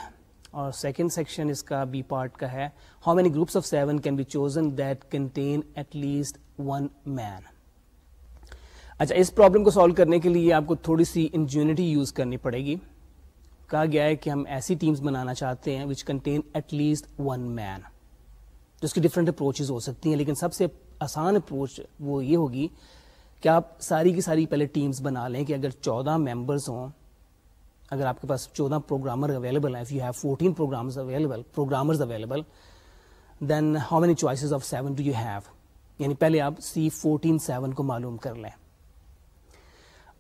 اور سیکنڈ سیکشن اس کا بی پارٹ کا ہے how many groups of seven can be chosen that contain at least one man اچھا اس پرابلم کو سالو کرنے کے لیے آپ کو تھوڑی سی انجینٹی یوز کرنی پڑے گی کہا گیا ہے کہ ہم ایسی ٹیمز بنانا چاہتے ہیں which contain at least one man جس کی ڈفرینٹ اپروچز ہو سکتی ہیں لیکن سب سے آسان اپروچ وہ یہ ہوگی کہ آپ ساری کی ساری پہلے ٹیمز بنا لیں کہ اگر چودہ ممبرس ہوں اگر آپ کے پاس چودہ پروگرامر اویلیبل ہیں if you have fourteen programs available programmers available then how many choices of seven do you have یعنی پہلے آپ سی فورٹین سیون کو معلوم کر لیں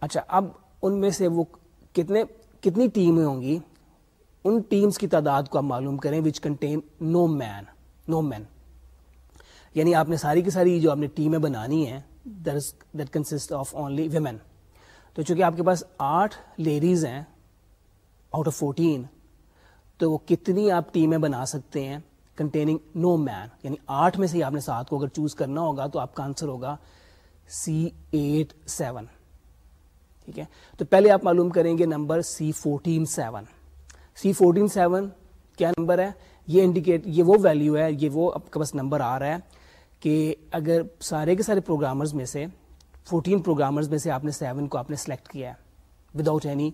اچھا اب ان میں سے وہ کتنے کتنی ٹیمیں ہوں گی ان ٹیمز کی تعداد کو آپ معلوم کریں وچ کنٹین نو مین نو مین یعنی آپ نے ساری کی ساری جو آپ نے ٹیمیں بنانی ہیں that consist of only women تو چونکہ آپ کے پاس آٹھ لیڈیز ہیں آؤٹ آف فورٹین تو وہ کتنی آپ ٹیمیں بنا سکتے ہیں کنٹیننگ نو مین یعنی آٹھ میں سے ہی آپ نے سات کو اگر چوز کرنا ہوگا تو آپ کا آنسر ہوگا سی ایٹ سیون ٹھیک ہے تو پہلے آپ معلوم کریں گے number C fourteen seven C fourteen seven کیا نمبر ہے یہ انڈیکیٹ یہ وہ ویلیو ہے یہ وہ آپ کے پاس نمبر آ رہا ہے کہ اگر سارے کے سارے پروگرامرز میں سے فورٹین پروگرامرز میں سے آپ نے سیون کو آپ نے سلیکٹ کیا ہے without any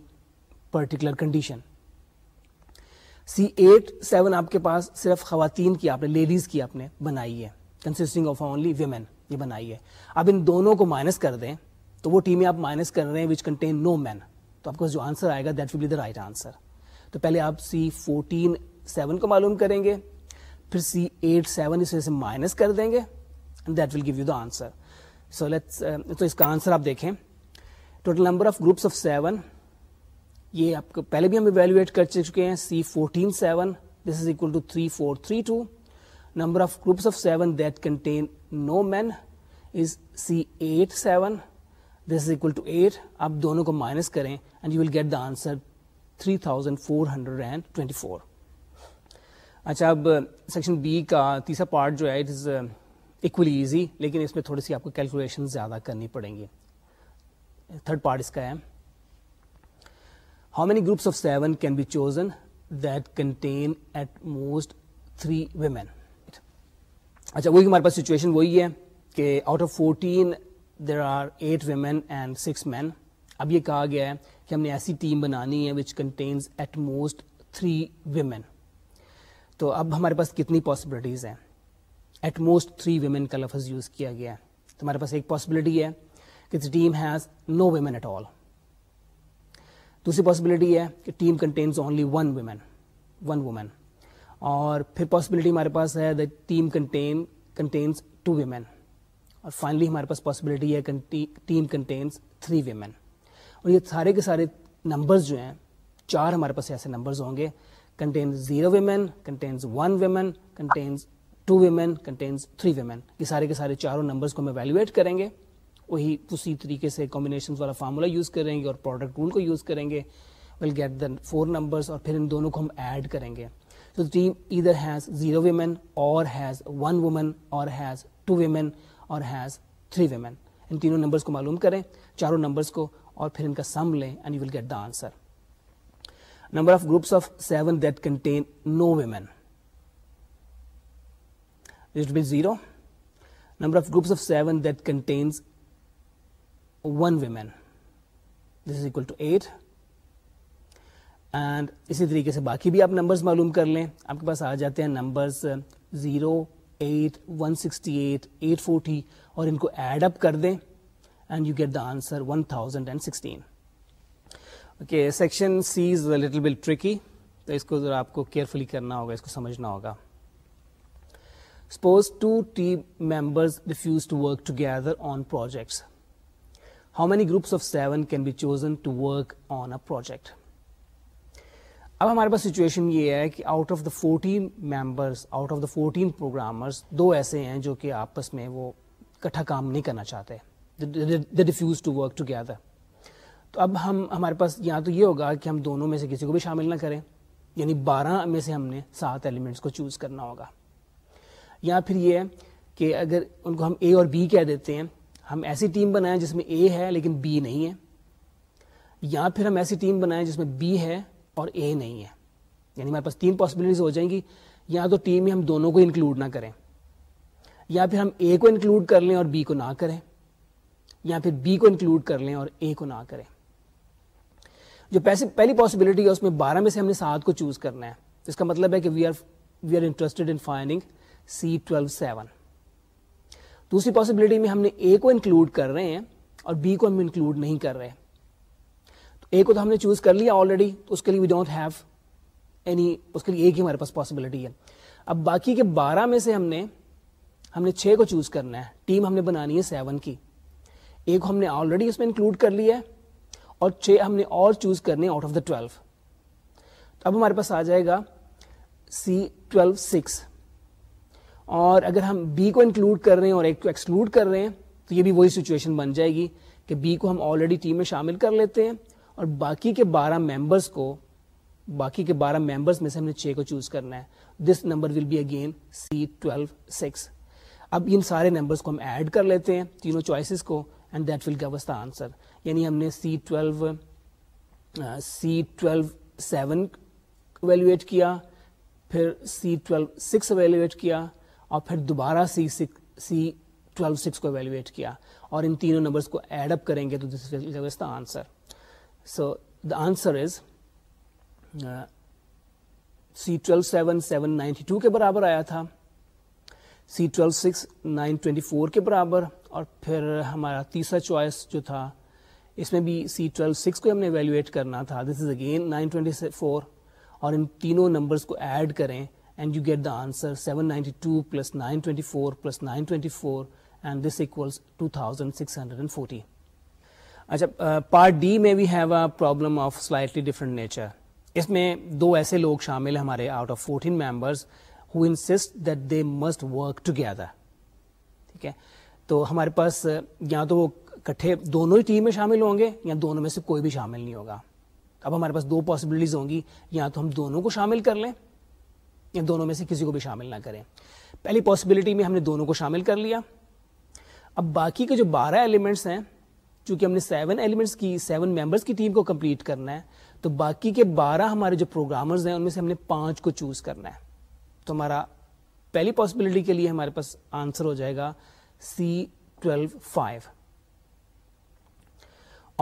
particular condition C eight seven آپ کے پاس صرف خواتین کی آپ نے لیڈیز کی آپ نے بنائی ہے کنسٹنگ آف اونلی ویمن یہ بنائی ہے اب ان دونوں کو مائنس کر دیں تو وہ ٹیمیں آپ مائنس کر رہے ہیں وچ کنٹین نو مین تو آپ کا جو آنسر آئے گا that will be the right answer تو پہلے آپ سی فورٹین سیون کو معلوم کریں گے پھر سی ایٹ سیون اس وجہ سے مائنس کر دیں گے that will give you the answer so let's تو اس کا آنسر آپ دیکھیں total number of groups of seven یہ آپ کو پہلے بھی ہم ایویلویٹ کر چکے ہیں C fourteen seven this is equal to three four three two number of groups of seven that contain no men is C eight seven this is equal to eight آپ دونوں کو مائنس کریں and you will get the answer three thousand اچھا اب section B کا تیسرا part جو ہے اٹ از اکولی ایزی لیکن اس میں تھوڑی سی آپ کو کیلکولیشن زیادہ کرنی پڑیں گی تھرڈ پارٹ اس کا ہے how many groups of seven can be chosen that contain at most three women اچھا وہی ہمارے پاس سچویشن وہی ہے کہ out of fourteen there are eight women and six men اب یہ کہا گیا ہے کہ ہم نے ایسی ٹیم بنانی ہے which contains at most three women تو اب ہمارے پاس کتنی پاسبلٹیز ہیں ایٹ موسٹ تھری ویمین کا لفظ یوز کیا گیا ہے تو ہمارے پاس ایک پاسبلٹی ہے کہ team has no women at all دوسری پاسبلٹی ہے کہ team contains only one women one woman اور پھر پاسبلٹی ہمارے پاس ہے the team contain contains two women اور فائنلی ہمارے پاس پاسبلٹی ہے ٹیم کنٹینس تھری ویمن اور یہ سارے کے سارے نمبرز جو ہیں چار ہمارے پاس ایسے نمبرز ہوں گے contains zero women contains one women contains two women contains three women یہ سارے کے سارے چاروں نمبرز کو ہم ویلیویٹ کریں گے وہی اسی طریقے سے کمبینیشن والا فارمولا یوز کریں گے اور پروڈکٹ رول کو یوز کریں گے will get the four numbers اور پھر ان دونوں کو ہم ایڈ کریں گے تو ٹیم ادھر ہیز زیرو ویمن اور ہیز ون وومن اور ہیز ٹو ویمن اور ہیز تھری ویمن ان تینوں نمبرس کو معلوم کریں چاروں نمبرس کو اور پھر ان کا سم لیں and you will get the answer number of groups of seven that contain no women zero number of groups of seven that contains one this is equal to eight and اسی طریقے سے باقی بھی آپ numbers معلوم کر لیں آپ کے پاس آ جاتے ہیں numbers zero uh, one sixty eight eight forty اور ان کو ایڈ اپ کر دیں and you get the answer one thousand and section C is little bit tricky تو اس کو ذرا آپ کو کیئرفلی کرنا ہوگا اس کو سمجھنا ہوگا suppose two team members refuse to work together on projects how many groups of seven can be chosen to work on a project اب ہمارے پاس سچویشن یہ ہے کہ out of the fourteen members out of the fourteen programmers دو ایسے ہیں جو کہ آپس میں وہ کٹھا کام نہیں کرنا چاہتے ریفیوز ٹو ورک ٹو تو اب ہم ہمارے پاس یا تو یہ ہوگا کہ ہم دونوں میں سے کسی کو بھی شامل نہ کریں یعنی بارہ میں سے ہم نے سات ایلیمنٹس کو چوز کرنا ہوگا یا پھر یہ ہے کہ اگر ان کو ہم اے اور بی کہہ دیتے ہیں ہم ایسی ٹیم بنائیں جس میں اے ہے لیکن بی نہیں ہے یا پھر ہم ایسی ٹیم بنائیں جس میں بی ہے اور اے نہیں ہے یعنی ہمارے پاس تین پاسبلٹیز ہو جائیں گی یا تو ٹیم میں ہم دونوں کو انکلوڈ نہ کریں یا پھر ہم اے کو انکلوڈ کر لیں اور بی کو نہ کریں یا پھر بی کو انکلوڈ کر لیں اور اے کو نہ کریں جو پیسے پہلی پاسبلٹی ہے اس میں بارہ میں سے ہم نے سات کو چوز کرنا ہے اس کا مطلب ہے کہ we are we are interested in finding C twelve seven دوسری پاسبلٹی میں ہم نے اے کو انکلوڈ کر رہے ہیں اور بی کو ہم انکلوڈ نہیں کر رہے ہیں اے کو تو ہم نے چوز کر لیا آلریڈی تو اس کے لیے وی ڈونٹ ہیو اینی اس کے لیے ایک ہی ہمارے پاس پاسبلٹی ہے اب باقی کے بارہ میں سے ہم نے ہم نے چھ کو چوز کرنا ہے ٹیم ہم نے بنانی ہے سیون کی ایک ہم نے آلریڈی اس میں انکلوڈ کر لیا ہے اور چھ ہم نے اور چوز کرنے آؤٹ آف دا ٹویلو تو اب ہمارے پاس آ جائے گا سی ٹویلو سکس اور اگر ہم بی کو انکلوڈ کر رہے ہیں اور ایک کو ایکسکلوڈ کر رہے ہیں تو یہ بھی وہی سچویشن بن جائے گی کہ بی کو ہم آلریڈی ٹیم میں شامل کر لیتے ہیں اور باقی کے بارہ ممبرس کو باقی کے بارہ ممبرس میں سے ہم نے چھ کو چوز کرنا ہے this number will be again C twelve six اب ان سارے نمبرس کو ہم ایڈ کر لیتے ہیں تینوں چوائسیز کو and that will give the answer یعنی ہم نے C twelve C twelve seven evaluate کیا پھر سی ٹویلو سکس ویلویٹ کیا اور پھر دوبارہ C six C twelve six کو اویلیویٹ کیا اور ان تینوں نمبرس کو ایڈ اپ کریں گے تو this will give the answer so the answer is C twelve seven seven ninety two کے برابر آیا تھا C twelve six nine twenty four کے برابر اور پھر ہمارا تیسرا چوائس جو تھا اس میں بھی سی ٹویلو سکس کو ہم نے ایویلویٹ کرنا تھا this is again twenty four اور ان تینوں نمبرس کو ایڈ کریں and you get the answer seven ninety two plus nine twenty four plus nine twenty four and this equals two thousand six hundred and forty اچھا part D میں we have a problem of slightly different nature اس میں دو ایسے لوگ شامل ہیں ہمارے out of fourteen members who insist that they must work together ٹھیک ہے تو ہمارے پاس یا تو وہ کٹھے دونوں ہی ٹیم میں شامل ہوں گے یا دونوں میں سے کوئی بھی شامل نہیں ہوگا اب ہمارے پاس دو پاسبلٹیز ہوں گی یا تو ہم دونوں کو شامل کر لیں یا دونوں میں سے کسی کو بھی شامل نہ کریں پہلی پاسبلٹی میں ہم نے دونوں کو شامل کر لیا اب باقی کے جو بارہ ایلیمنٹس ہیں چونکہ ہم نے سیون ایلیمنٹس کی سیون ممبرس کی ٹیم کو کمپلیٹ کرنا ہے تو باقی کے بارہ ہمارے جو پروگرامرز ہیں ان میں سے ہم نے پانچ کو چوز کرنا ہے تو ہمارا پہلی پاسبلٹی کے لیے ہمارے پاس آنسر ہو جائے گا سی ٹویلو فائیو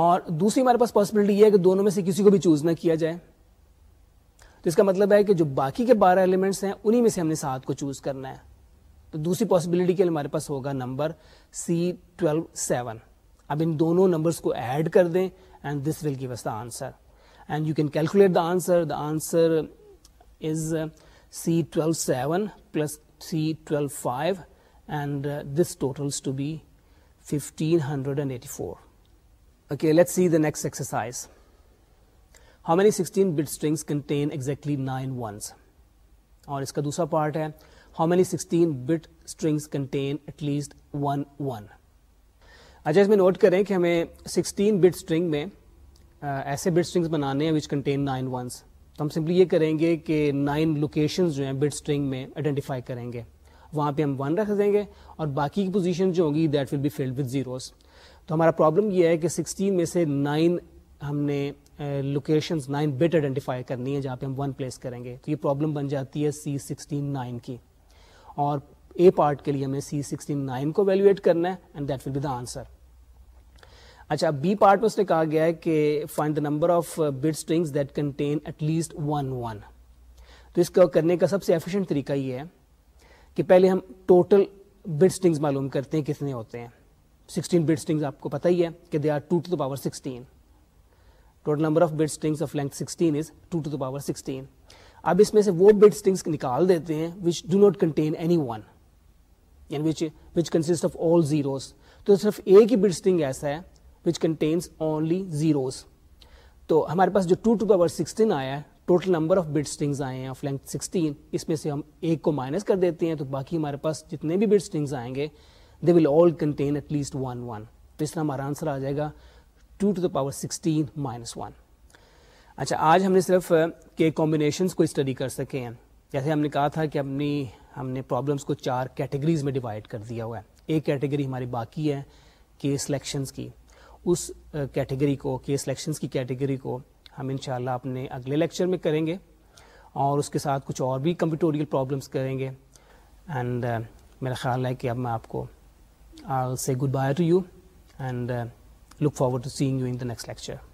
اور دوسری ہمارے پاس پاسبلٹی یہ ہے کہ دونوں میں سے کسی کو بھی چوز نہ کیا جائے تو اس کا مطلب ہے کہ جو باقی کے بارہ ایلیمنٹس ہیں انہی میں سے ہم نے سات کو چوز کرنا ہے تو دوسری پاسبلٹی کے لیے ہمارے پاس ہوگا نمبر سی ٹویلو سیون اب ان دونوں نمبرس کو ایڈ کر دیں and this will give the answer and you can calculate the answer the answer is C twelve seven plus C twelve five and this totals to be fifteen hundred and eighty four okay let see the next exercise how many sixteen bit strings contain exactly nine ones اور اس کا دوسرا part ہے how many sixteen bit strings contain at least one one اچھا اس میں note کریں کہ ہمیں سکسٹین بٹ اسٹرنگ میں ایسے بٹ اسٹرنگس بنانے ہیں وچ کنٹین نائن ونس تو ہم سمپلی یہ کریں گے کہ نائن لوکیشنز جو ہیں بٹ اسٹرنگ میں آئیڈینٹیفائی کریں گے وہاں پہ ہم ون رکھ دیں گے اور باقی کی پوزیشن جو ہوں گی that will be filled with zeros تو ہمارا پرابلم یہ ہے کہ سکسٹین میں سے نائن ہم نے لوکیشنز نائن بٹ آئیڈینٹیفائی کرنی ہے جہاں پہ ہم ون پلیس کریں گے تو یہ پرابلم بن جاتی ہے سی سکسٹین نائن کی اور اے پارٹ کے لیے ہمیں سی سکسٹین نائن کو ویلیویٹ کرنا ہے and that will be the answer اچھا بی پارٹ میں اس نے کہا گیا ہے کہ find the number of bit strings that contain at least one one تو اس کا کرنے کا سب سے ایفیشینٹ طریقہ یہ ہے کہ پہلے ہم ٹوٹل بٹ اسٹرنگز معلوم کرتے ہیں کتنے ہوتے ہیں سکسٹین بٹ اسٹنگز آپ کو پتہ ہی ہے کہ they are two two the the the the the power sixteen total number of strings اب اس میں سے وہ بٹ اسٹنگس نکال دیتے ہیں which do not contain any one یعنی which consist of all zeros تو صرف ایک ہی بٹ اسٹرنگ ایسا ہے وچ کنٹینس اونلی زیروز تو ہمارے پاس جو ٹو ٹو پاور سکسٹین آیا ہے total number of bit strings آئے ہیں آف لینتھ سکسٹین اس میں سے ہم ایک کو مائنس کر دیتے ہیں تو باقی ہمارے پاس جتنے بھی بٹ اسٹنگز آئیں گے they will all contain at least one one تو اس طرح ہمارا آنسر آ جائے گا two to the power sixteen minus one اچھا آج ہم نے صرف کے کمبینیشنس کو اسٹڈی کر سکے ہیں جیسے ہم نے کہا تھا کہ اپنی ہم نے پرابلمس کو چار کیٹیگریز میں ڈیوائڈ کر دیا ہوا ہے ایک کیٹیگری ہماری باقی ہے کہ سلیکشنس کی اس کیٹیگری کو کہ سلیکشنس کی کیٹیگری کو ہم انشاءاللہ اپنے اگلے لیکچر میں کریں گے اور اس کے ساتھ کچھ اور بھی کمپیوٹوریل پرابلمس کریں گے اینڈ میرا خیال ہے کہ اب میں آپ کو آل سے good bye to you and look forward to seeing you in the next lecture